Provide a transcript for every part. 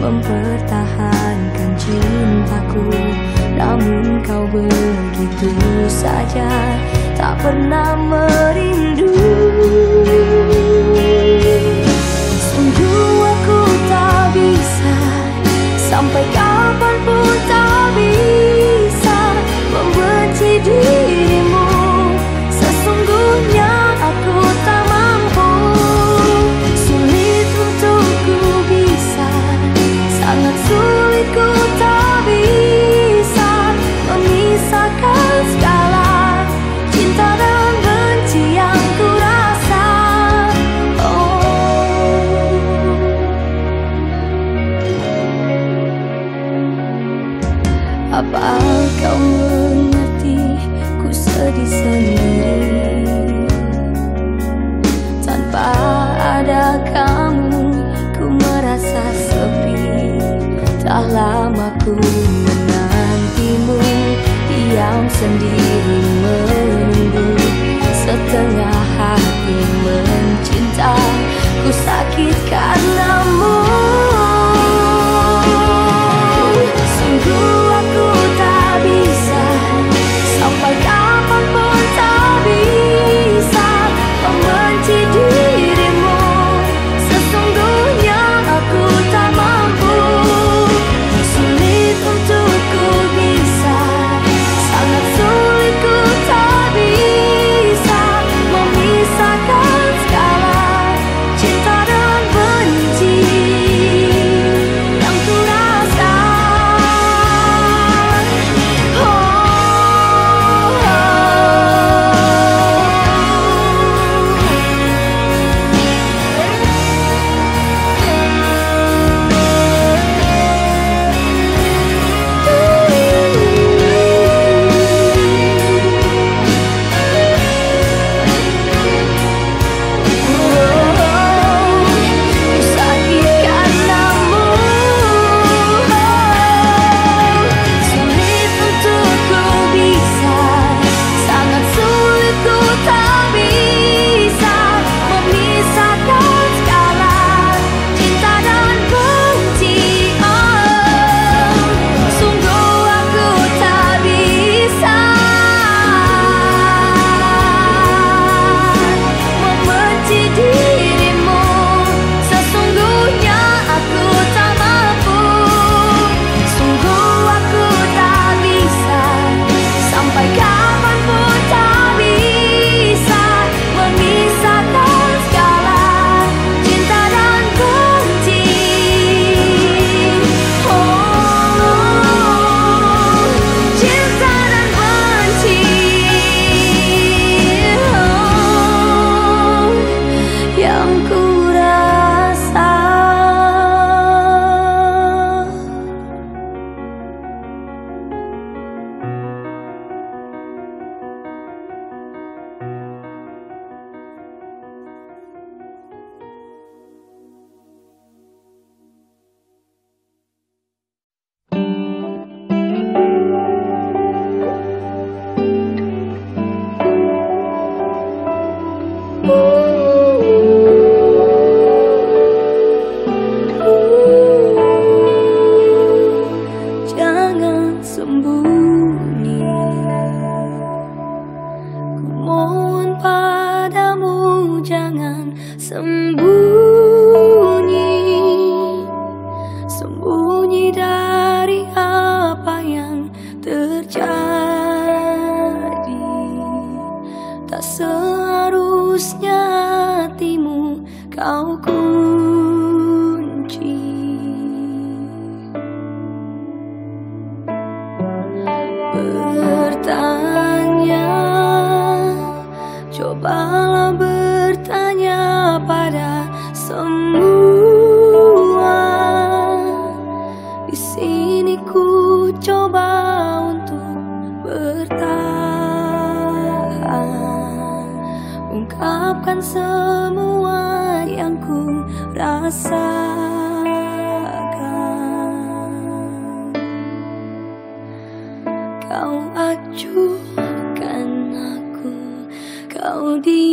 mempertahankan cintaku. Namun kau begitu saja tak pernah merindu. Sungguh aku tak bisa sampai kapan pun tak bisa membenci diri.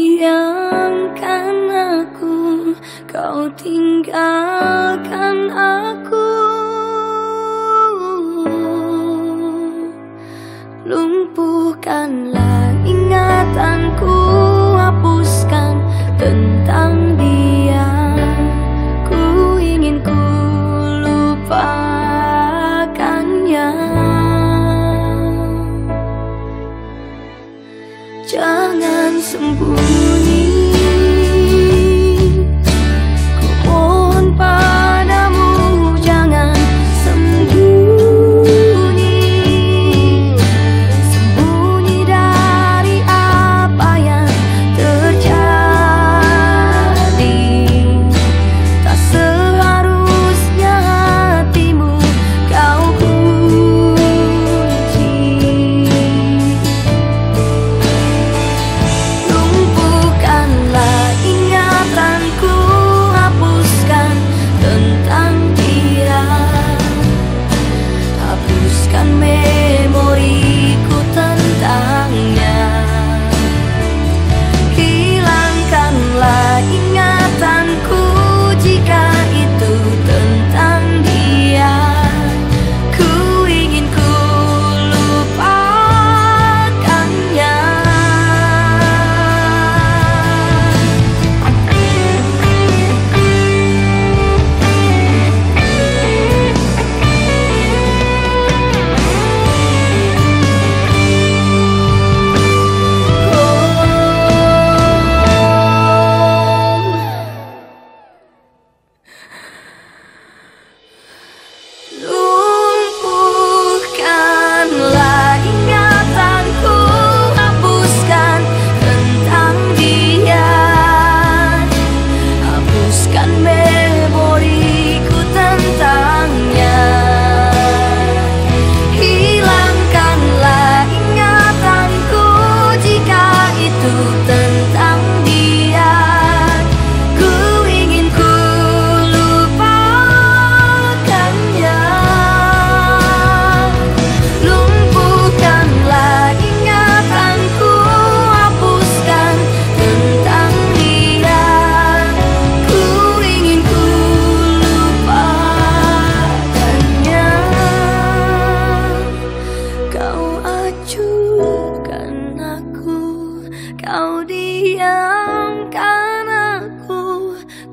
Diamkan aku Kau tinggalkan aku. Lumpuhkanlah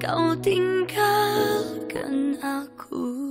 到天高跟阿古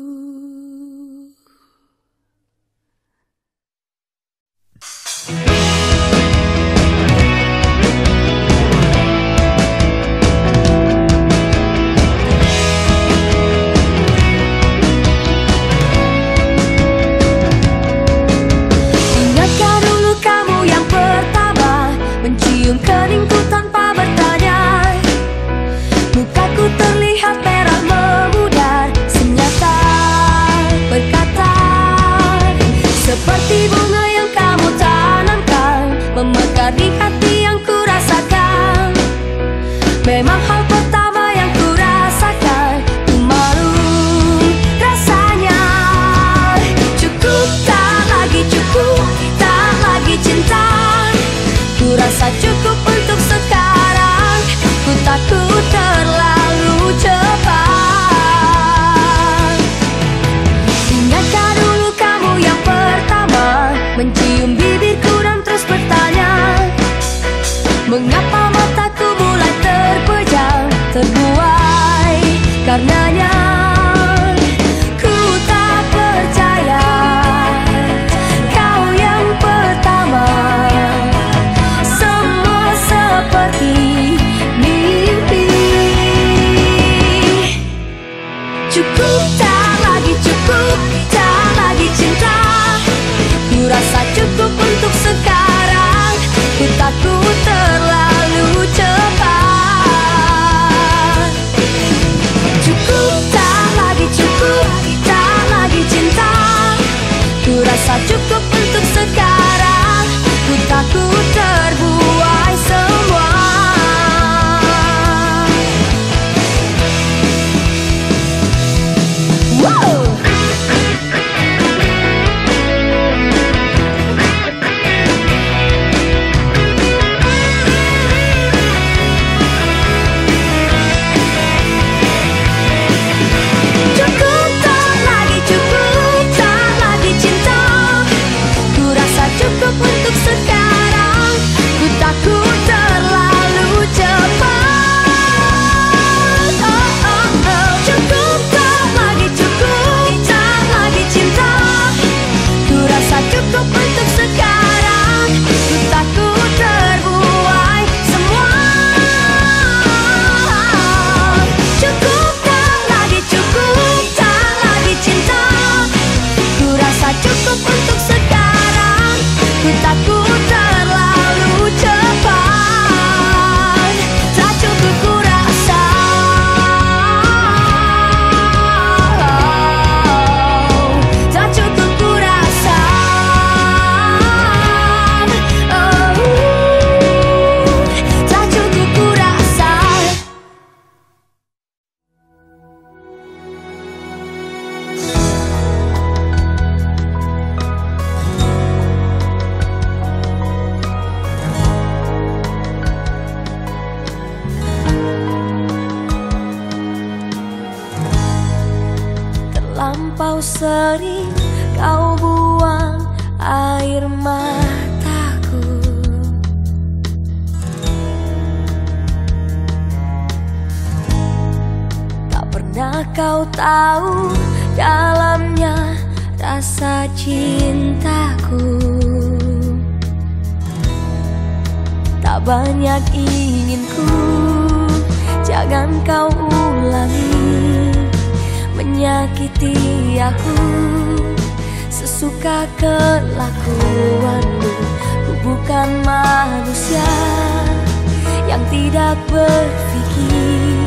tidak berpikir.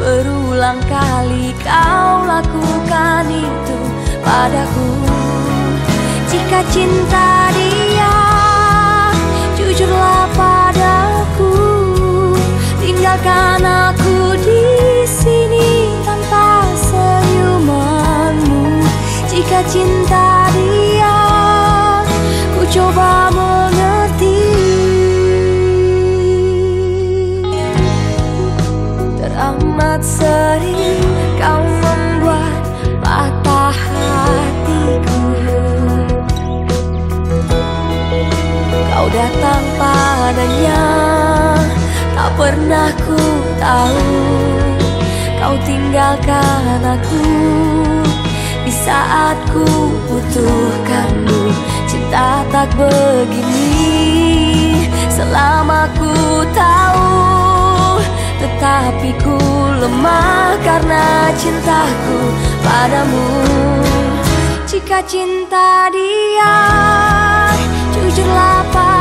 Berulang kali kau lakukan itu padaku. Jika cinta dia Jujurlah padaku. Tinggalkan aku di sini tanpa senyumanmu. Jika cinta Teramat sering kau membuat patah hatiku. Kau datang padanya Tak pernah ku tahu. Kau tinggalkan aku Di saat ku butuhkanmu. Cinta tak begini Selama ku tahu Tetapi ku lemah Karena cintaku padamu. Jika cinta dia Jujurlah padaku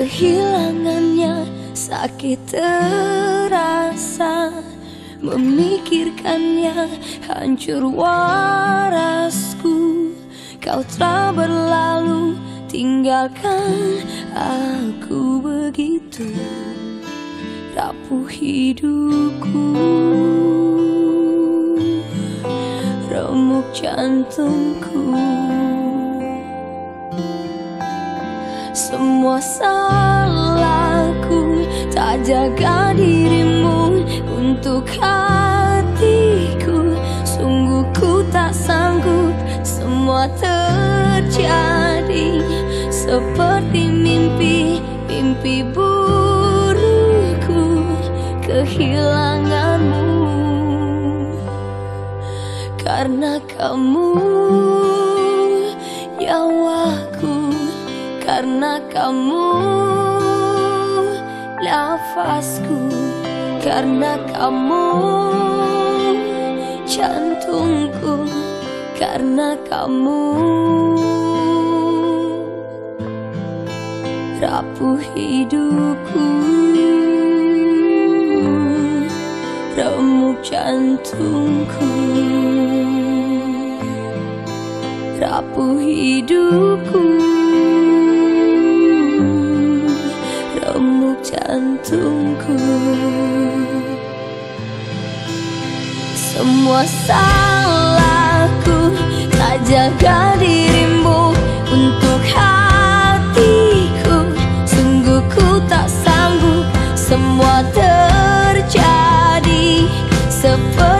Kehilangannya sakit terasa. Memikirkannya hancur warasku. Kau telah berlalu tinggalkan aku begitu. Rapuh hidupku. Remuk jantungku. Semua salahku. Tak jaga dirimu Untuk hatiku. Sungguh ku tak sanggup Semua terjadi. Seperti mimpi Mimpi burukku Kehilanganmu. Karena kamu kamu. Nafasku karena kamu. Jantungku karena kamu. Rapuh hidupku. Remuk jantungku. Rapuh hidupku. jantungku. Semua salahku tak jaga dirimu untuk hatiku. Sungguh ku tak sanggup semua terjadi seperti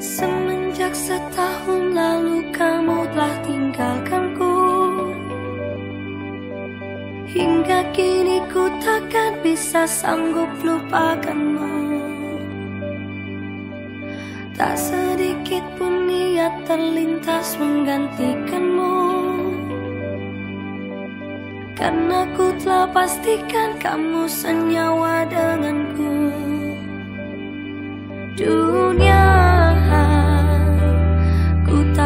Semenjak setahun lalu kamu telah tinggalkanku. Hingga kini ku takkan bisa sanggup lupakanmu. Tak sedikit pun niat terlintas menggantikanmu. Karena ku telah pastikan kamu senyawa denganku. Dunia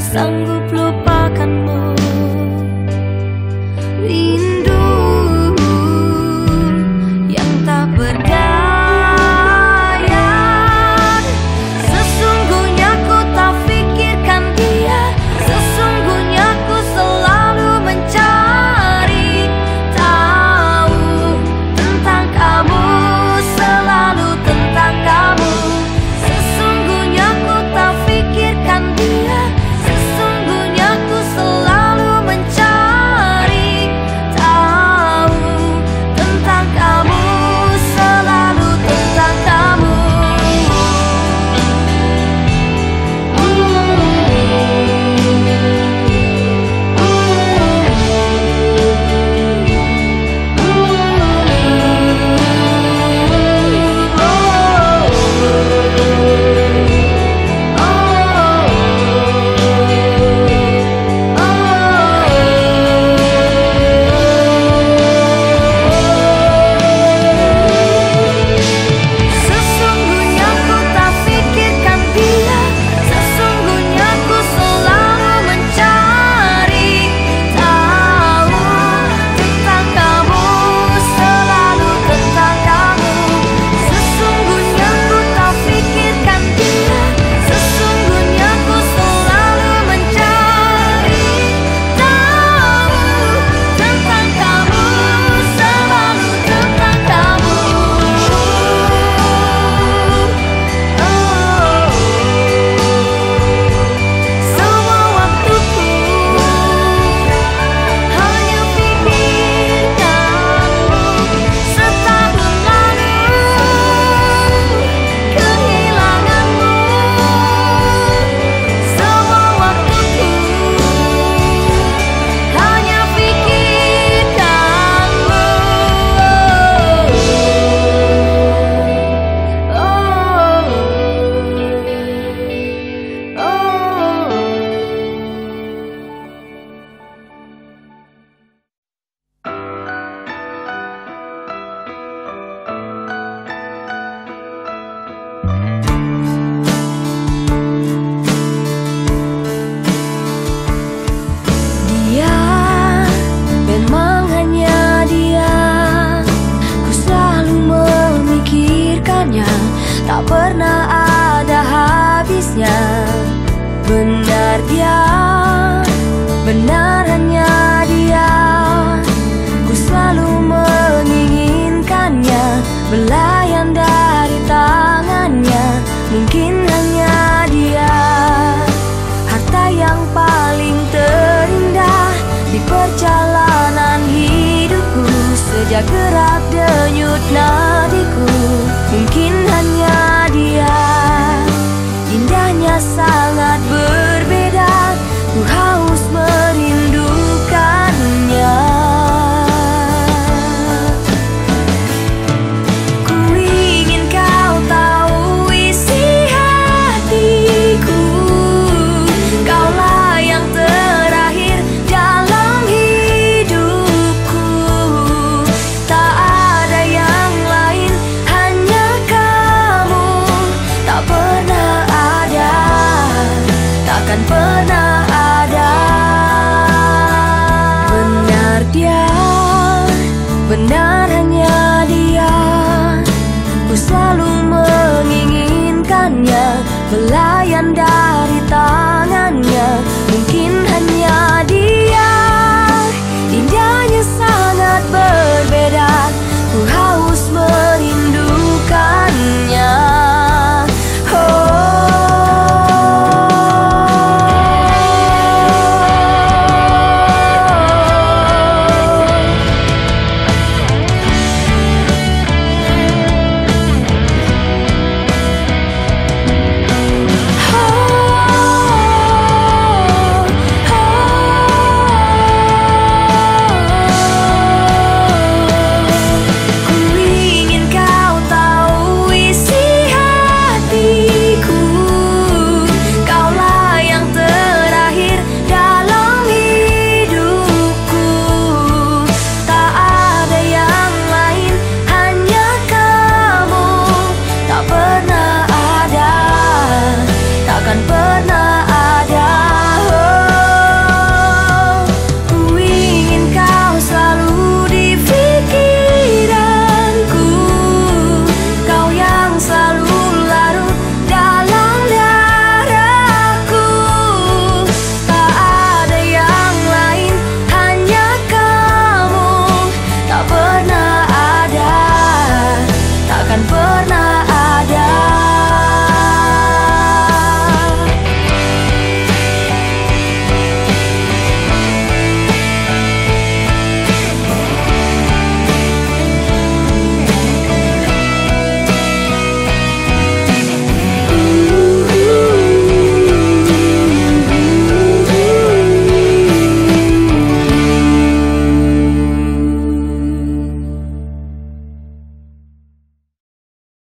sanggup lupakanmu